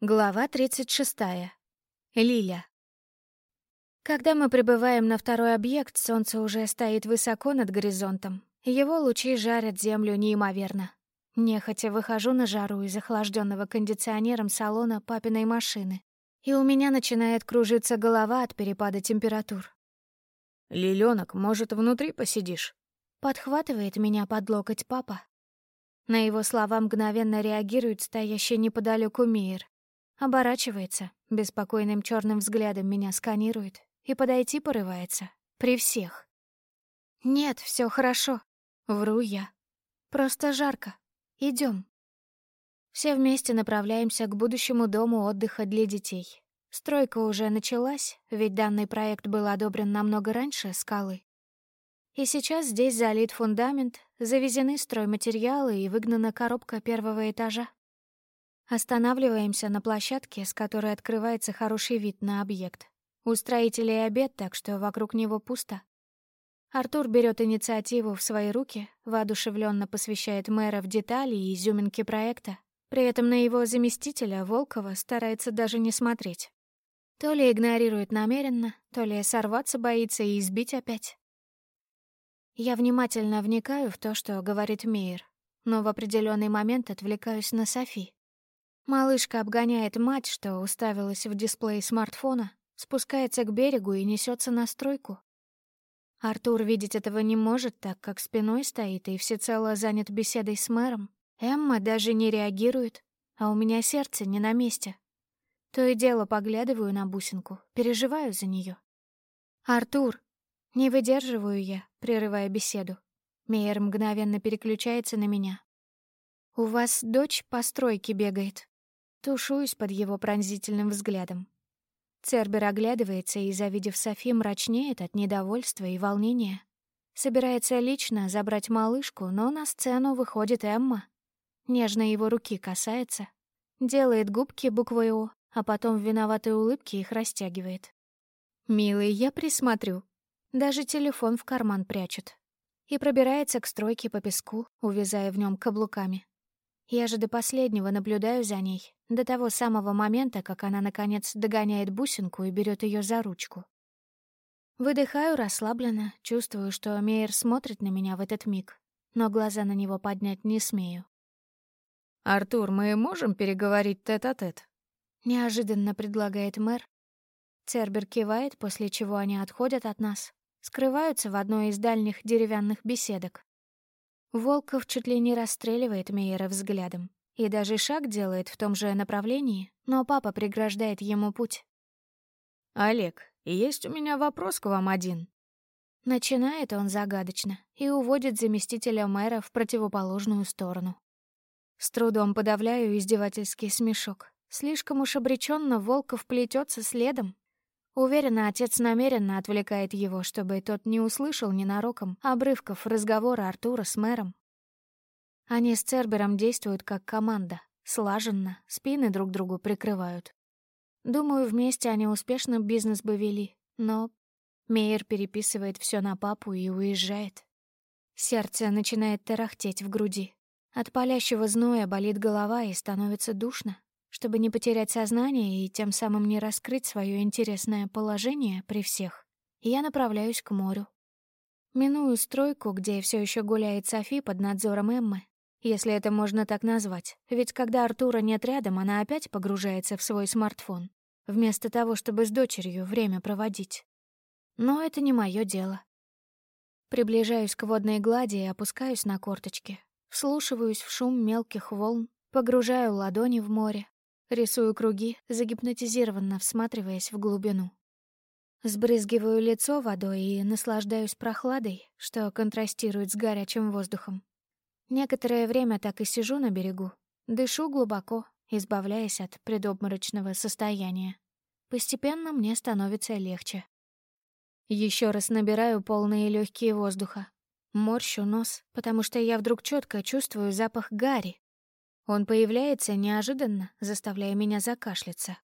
Глава 36. Лиля. Когда мы прибываем на второй объект, солнце уже стоит высоко над горизонтом. Его лучи жарят землю неимоверно. Нехотя выхожу на жару из охлажденного кондиционером салона папиной машины. И у меня начинает кружиться голова от перепада температур. «Лилёнок, может, внутри посидишь?» Подхватывает меня под локоть папа. На его слова мгновенно реагирует стоящий неподалеку Мейер. Оборачивается, беспокойным черным взглядом меня сканирует и подойти порывается. При всех. «Нет, все хорошо», — вру я. «Просто жарко. Идем. Все вместе направляемся к будущему дому отдыха для детей. Стройка уже началась, ведь данный проект был одобрен намного раньше скалы. И сейчас здесь залит фундамент, завезены стройматериалы и выгнана коробка первого этажа. Останавливаемся на площадке, с которой открывается хороший вид на объект. У строителей обед, так что вокруг него пусто. Артур берет инициативу в свои руки, воодушевленно посвящает мэра в детали и изюминки проекта. При этом на его заместителя Волкова старается даже не смотреть. То ли игнорирует намеренно, то ли сорваться боится и избить опять. Я внимательно вникаю в то, что говорит Мейер, но в определенный момент отвлекаюсь на Софи. Малышка обгоняет мать, что уставилась в дисплей смартфона, спускается к берегу и несется на стройку. Артур видеть этого не может, так как спиной стоит и всецело занят беседой с мэром. Эмма даже не реагирует, а у меня сердце не на месте. То и дело поглядываю на бусинку, переживаю за нее. «Артур!» Не выдерживаю я, прерывая беседу. Мейер мгновенно переключается на меня. «У вас дочь по стройке бегает?» Тушуюсь под его пронзительным взглядом. Цербер оглядывается и, завидев Софи, мрачнеет от недовольства и волнения. Собирается лично забрать малышку, но на сцену выходит Эмма. Нежно его руки касается. Делает губки буквой «О», а потом в виноватой улыбке их растягивает. «Милый, я присмотрю». Даже телефон в карман прячет. И пробирается к стройке по песку, увязая в нем каблуками. Я же до последнего наблюдаю за ней, до того самого момента, как она, наконец, догоняет бусинку и берет ее за ручку. Выдыхаю расслабленно, чувствую, что Мейер смотрит на меня в этот миг, но глаза на него поднять не смею. «Артур, мы можем переговорить тет-а-тет?» -тет? Неожиданно предлагает мэр. Цербер кивает, после чего они отходят от нас, скрываются в одной из дальних деревянных беседок. Волков чуть ли не расстреливает Мейера взглядом и даже шаг делает в том же направлении, но папа преграждает ему путь. «Олег, есть у меня вопрос к вам один». Начинает он загадочно и уводит заместителя мэра в противоположную сторону. С трудом подавляю издевательский смешок. Слишком уж обреченно Волков плетется следом, Уверена, отец намеренно отвлекает его, чтобы тот не услышал ненароком обрывков разговора Артура с мэром. Они с Цербером действуют как команда, слаженно, спины друг другу прикрывают. Думаю, вместе они успешно бизнес бы вели, но Мейер переписывает все на папу и уезжает. Сердце начинает тарахтеть в груди. От палящего зноя болит голова и становится душно. Чтобы не потерять сознание и тем самым не раскрыть свое интересное положение при всех, я направляюсь к морю. Миную стройку, где все еще гуляет Софи под надзором Эммы, если это можно так назвать, ведь когда Артура нет рядом, она опять погружается в свой смартфон, вместо того, чтобы с дочерью время проводить. Но это не мое дело. Приближаюсь к водной глади и опускаюсь на корточки, вслушиваюсь в шум мелких волн, погружаю ладони в море, Рисую круги, загипнотизированно всматриваясь в глубину. Сбрызгиваю лицо водой и наслаждаюсь прохладой, что контрастирует с горячим воздухом. Некоторое время так и сижу на берегу, дышу глубоко, избавляясь от предобморочного состояния. Постепенно мне становится легче. Еще раз набираю полные легкие воздуха. Морщу нос, потому что я вдруг четко чувствую запах гари, он появляется неожиданно, заставляя меня закашляться.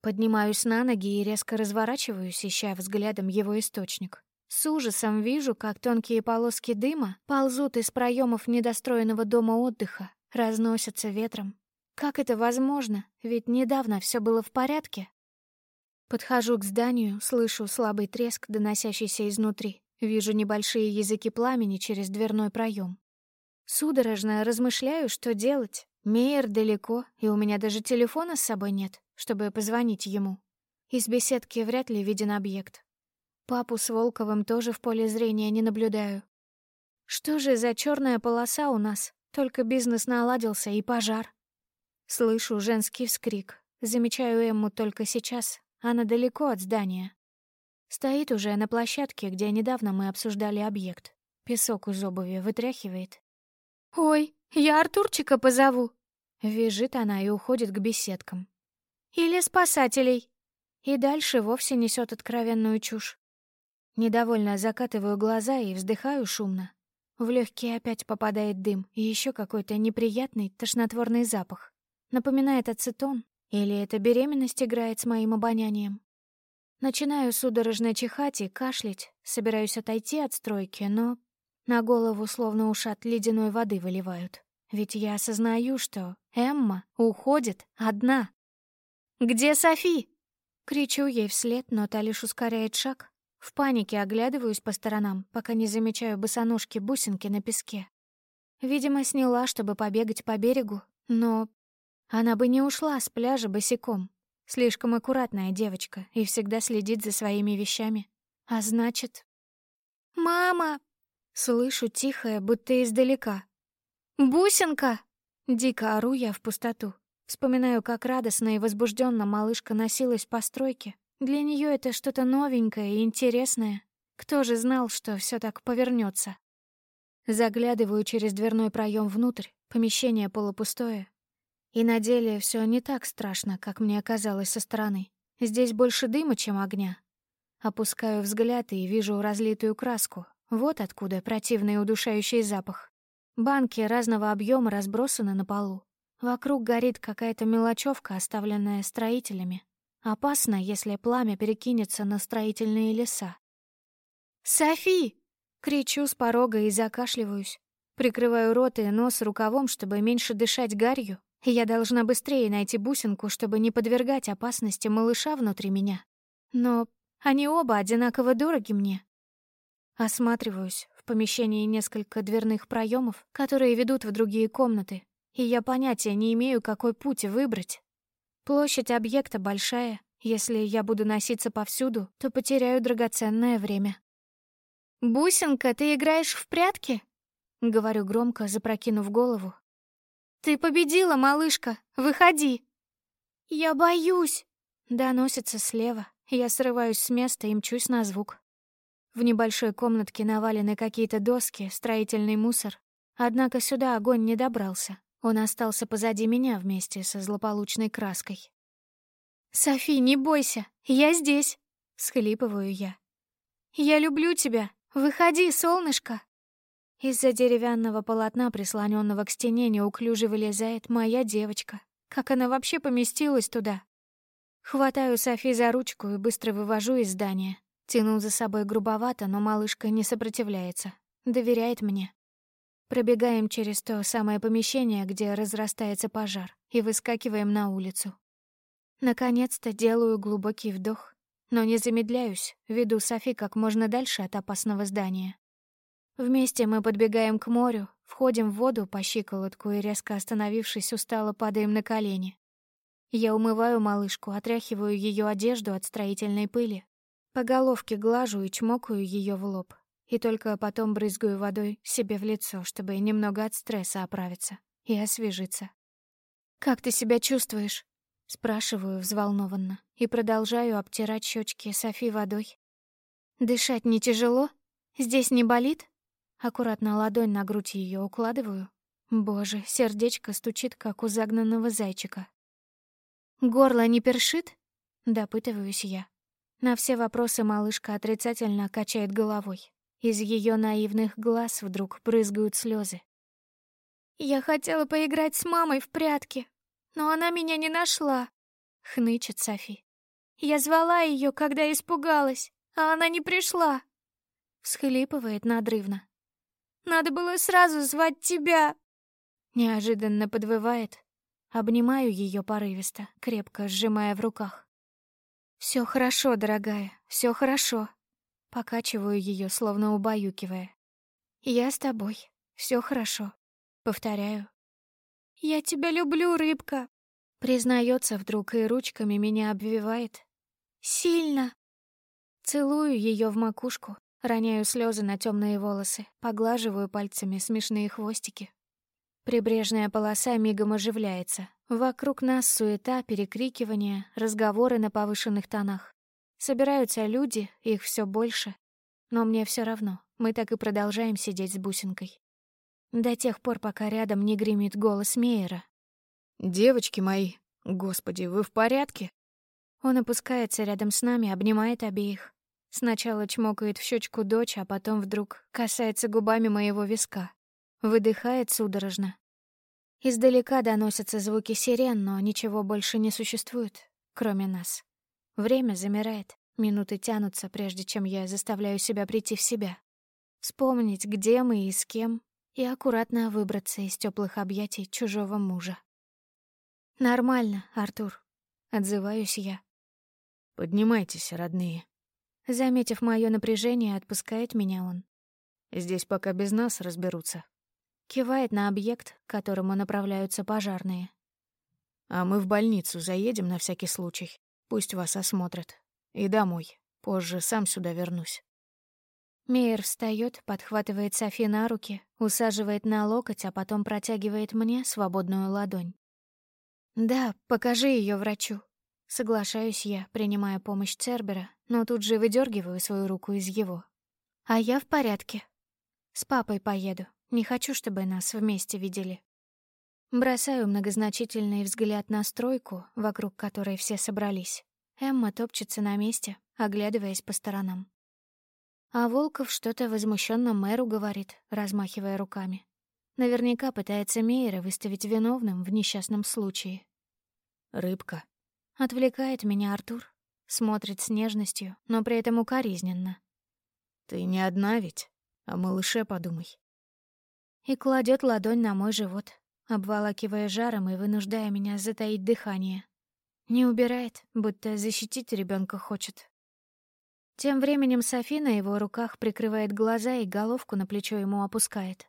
Поднимаюсь на ноги и резко разворачиваюсь, ища взглядом его источник. С ужасом вижу, как тонкие полоски дыма ползут из проемов недостроенного дома отдыха, разносятся ветром. Как это возможно? Ведь недавно все было в порядке. Подхожу к зданию, слышу слабый треск, доносящийся изнутри. Вижу небольшие языки пламени через дверной проем. Судорожно размышляю, что делать. Мейер далеко, и у меня даже телефона с собой нет, чтобы позвонить ему. Из беседки вряд ли виден объект. Папу с Волковым тоже в поле зрения не наблюдаю. Что же за черная полоса у нас? Только бизнес наладился и пожар. Слышу женский вскрик. Замечаю Эмму только сейчас. Она далеко от здания. Стоит уже на площадке, где недавно мы обсуждали объект. Песок из обуви вытряхивает. «Ой, я Артурчика позову!» Вяжет она и уходит к беседкам. «Или спасателей!» И дальше вовсе несет откровенную чушь. Недовольно закатываю глаза и вздыхаю шумно. В легкие опять попадает дым и еще какой-то неприятный тошнотворный запах. Напоминает ацетон, или это беременность играет с моим обонянием. Начинаю судорожно чихать и кашлять, собираюсь отойти от стройки, но на голову словно ушат ледяной воды выливают. Ведь я осознаю, что Эмма уходит одна. «Где Софи?» Кричу ей вслед, но та лишь ускоряет шаг. В панике оглядываюсь по сторонам, пока не замечаю босоножки-бусинки на песке. Видимо, сняла, чтобы побегать по берегу, но она бы не ушла с пляжа босиком. Слишком аккуратная девочка и всегда следит за своими вещами. А значит... «Мама!» Слышу тихое, будто издалека. «Бусинка!» Дико ору я в пустоту. Вспоминаю, как радостно и возбужденно малышка носилась по стройке. Для нее это что-то новенькое и интересное. Кто же знал, что все так повернется? Заглядываю через дверной проем внутрь, помещение полупустое, и на деле все не так страшно, как мне казалось со стороны. Здесь больше дыма, чем огня. Опускаю взгляд и вижу разлитую краску. Вот откуда противный удушающий запах. Банки разного объема разбросаны на полу. Вокруг горит какая-то мелочевка, оставленная строителями. Опасно, если пламя перекинется на строительные леса. «Софи!» — кричу с порога и закашливаюсь. Прикрываю рот и нос рукавом, чтобы меньше дышать гарью, я должна быстрее найти бусинку, чтобы не подвергать опасности малыша внутри меня. Но они оба одинаково дороги мне. Осматриваюсь. В помещении несколько дверных проемов, которые ведут в другие комнаты, и я понятия не имею, какой путь выбрать. Площадь объекта большая. Если я буду носиться повсюду, то потеряю драгоценное время. «Бусинка, ты играешь в прятки?» — говорю громко, запрокинув голову, «Ты победила, малышка! Выходи!» «Я боюсь!» — доносится слева. Я срываюсь с места и мчусь на звук. В небольшой комнатке навалены какие-то доски, строительный мусор. Однако сюда огонь не добрался. Он остался позади меня вместе со злополучной краской. «Софи, не бойся, я здесь!» — схлипываю я. «Я люблю тебя! Выходи, солнышко!» Из-за деревянного полотна, прислоненного к стене, неуклюже вылезает моя девочка. Как она вообще поместилась туда? Хватаю Софи за ручку и быстро вывожу из здания. Тяну за собой грубовато, но малышка не сопротивляется. Доверяет мне. Пробегаем через то самое помещение, где разрастается пожар, и выскакиваем на улицу. Наконец-то делаю глубокий вдох, но не замедляюсь, веду Софи как можно дальше от опасного здания. Вместе мы подбегаем к морю, входим в воду по щиколотку и, резко остановившись, устало падаем на колени. Я умываю малышку, отряхиваю ее одежду от строительной пыли. По головке глажу и чмокаю ее в лоб. И только потом брызгаю водой себе в лицо, чтобы немного от стресса оправиться и освежиться. «Как ты себя чувствуешь?» Спрашиваю взволнованно и продолжаю обтирать щечки Софи водой. «Дышать не тяжело? Здесь не болит?» Аккуратно ладонь на грудь ее укладываю. Боже, сердечко стучит, как у загнанного зайчика. «Горло не першит?» — допытываюсь я. На все вопросы малышка отрицательно качает головой. Из ее наивных глаз вдруг брызгают слезы. «Я хотела поиграть с мамой в прятки, но она меня не нашла», — хнычет Софи. «Я звала ее, когда испугалась, а она не пришла», — всхлипывает надрывно. Надо было сразу звать тебя!» Неожиданно подвывает. Обнимаю ее порывисто, крепко сжимая в руках. Все хорошо, дорогая, все хорошо. Покачиваю ее, словно убаюкивая. Я с тобой, все хорошо. Повторяю. Я тебя люблю, рыбка. Признается вдруг и ручками меня обвивает. Сильно. Целую ее в макушку, роняю слезы на темные волосы, поглаживаю пальцами смешные хвостики. Прибрежная полоса мигом оживляется. Вокруг нас суета, перекрикивания, разговоры на повышенных тонах. Собираются люди, их все больше. Но мне все равно, мы так и продолжаем сидеть с бусинкой. До тех пор, пока рядом не гремит голос Мейера. «Девочки мои, господи, вы в порядке?» Он опускается рядом с нами, обнимает обеих. Сначала чмокает в щечку дочь, а потом вдруг касается губами моего виска. Выдыхает судорожно. Издалека доносятся звуки сирен, но ничего больше не существует, кроме нас. Время замирает, минуты тянутся, прежде чем я заставляю себя прийти в себя. Вспомнить, где мы и с кем, и аккуратно выбраться из теплых объятий чужого мужа. «Нормально, Артур», — отзываюсь я. «Поднимайтесь, родные». Заметив мое напряжение, отпускает меня он. «Здесь пока без нас разберутся». Кивает на объект, к которому направляются пожарные. «А мы в больницу заедем на всякий случай. Пусть вас осмотрят. И домой. Позже сам сюда вернусь». Мейер встает, подхватывает Софи на руки, усаживает на локоть, а потом протягивает мне свободную ладонь. «Да, покажи ее врачу». Соглашаюсь я, принимая помощь Цербера, но тут же выдергиваю свою руку из его. «А я в порядке. С папой поеду. Не хочу, чтобы нас вместе видели. Бросаю многозначительный взгляд на стройку, вокруг которой все собрались. Эмма топчется на месте, оглядываясь по сторонам. А Волков что-то возмущенно мэру говорит, размахивая руками. Наверняка пытается Мейера выставить виновным в несчастном случае. «Рыбка». Отвлекает меня Артур. Смотрит с нежностью, но при этом укоризненно. «Ты не одна ведь? О малыше подумай и кладет ладонь на мой живот, обволакивая жаром и вынуждая меня затаить дыхание. Не убирает, будто защитить ребенка хочет. Тем временем Софи на его руках прикрывает глаза и головку на плечо ему опускает.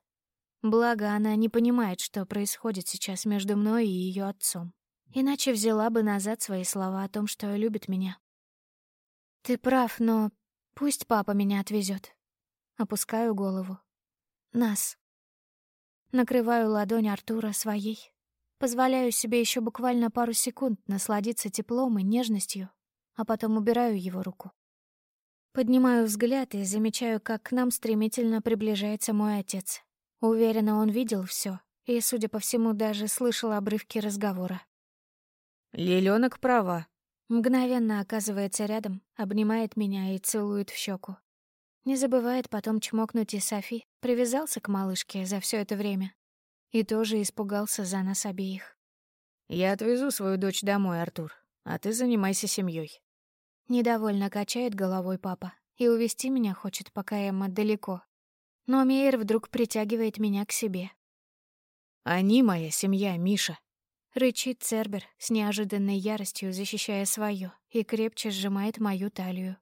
Благо, она не понимает, что происходит сейчас между мной и ее отцом. Иначе взяла бы назад свои слова о том, что любит меня. «Ты прав, но пусть папа меня отвезет. Опускаю голову. «Нас». Накрываю ладонь Артура своей. Позволяю себе еще буквально пару секунд насладиться теплом и нежностью, а потом убираю его руку. Поднимаю взгляд и замечаю, как к нам стремительно приближается мой отец. Уверена, он видел все и, судя по всему, даже слышал обрывки разговора. «Лилёнок права», Мгновенно оказывается рядом, обнимает меня и целует в щеку. Не забывает потом чмокнуть и Софи. Привязался к малышке за все это время. И тоже испугался за нас обеих. «Я отвезу свою дочь домой, Артур, а ты занимайся семьей. Недовольно качает головой папа и увести меня хочет, пока Эмма далеко. Но Мейер вдруг притягивает меня к себе. «Они моя семья, Миша», — рычит Цербер с неожиданной яростью, защищая свою, и крепче сжимает мою талию.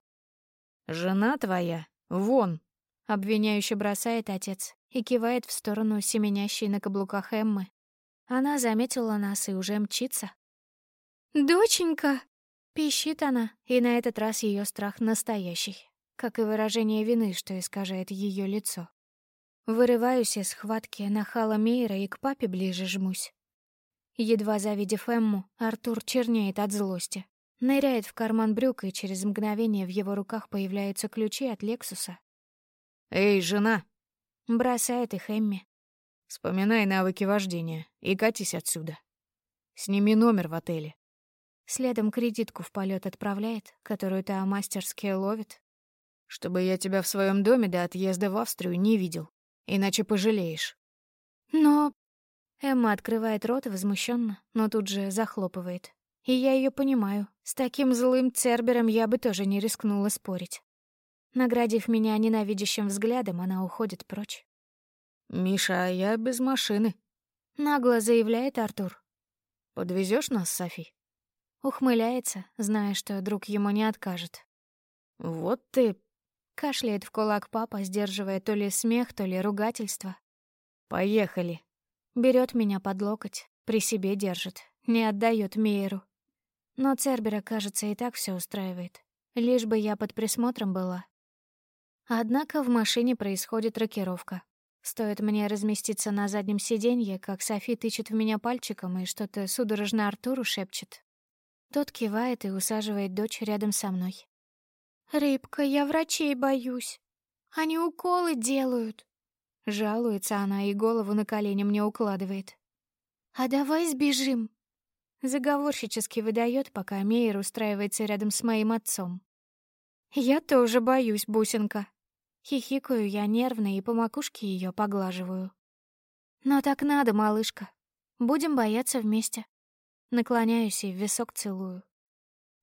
«Жена твоя «Вон!» — обвиняюще бросает отец и кивает в сторону семенящей на каблуках Эммы. Она заметила нас и уже мчится. «Доченька!» — пищит она, и на этот раз ее страх настоящий, как и выражение вины, что искажает ее лицо. Вырываюсь из схватки нахала Мейра и к папе ближе жмусь. Едва завидев Эмму, Артур чернеет от злости. Ныряет в карман брюк, и через мгновение в его руках появляются ключи от Лексуса. «Эй, жена!» Бросает их Эмми. «Вспоминай навыки вождения и катись отсюда. Сними номер в отеле». Следом кредитку в полет отправляет, которую та мастерски ловит. «Чтобы я тебя в своем доме до отъезда в Австрию не видел, иначе пожалеешь». «Но...» Эмма открывает рот возмущенно, но тут же захлопывает. И я ее понимаю. С таким злым Цербером я бы тоже не рискнула спорить. Наградив меня ненавидящим взглядом, она уходит прочь. «Миша, а я без машины», — нагло заявляет Артур. Подвезешь нас, Софи?» Ухмыляется, зная, что друг ему не откажет. «Вот ты...» Кашляет в кулак папа, сдерживая то ли смех, то ли ругательство. «Поехали». Берет меня под локоть, при себе держит, не отдает Мейеру. Но Цербера, кажется, и так все устраивает. Лишь бы я под присмотром была. Однако в машине происходит рокировка. Стоит мне разместиться на заднем сиденье, как Софи тычет в меня пальчиком и что-то судорожно Артуру шепчет. Тот кивает и усаживает дочь рядом со мной. «Рыбка, я врачей боюсь. Они уколы делают». Жалуется она и голову на колени мне укладывает. «А давай сбежим». Заговорщически выдает, пока Мейер устраивается рядом с моим отцом. «Я тоже боюсь, бусинка». Хихикаю я нервно и по макушке ее поглаживаю. «Но так надо, малышка. Будем бояться вместе». Наклоняюсь и в висок целую.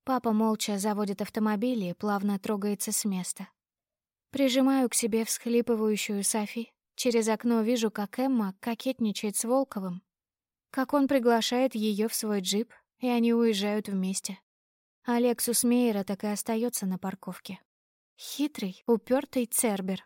Папа молча заводит автомобиль и плавно трогается с места. Прижимаю к себе всхлипывающую Софи. Через окно вижу, как Эмма кокетничает с Волковым, как он приглашает ее в свой джип, и они уезжают вместе. Алексус Мейера так и остается на парковке. Хитрый, упертый Цербер.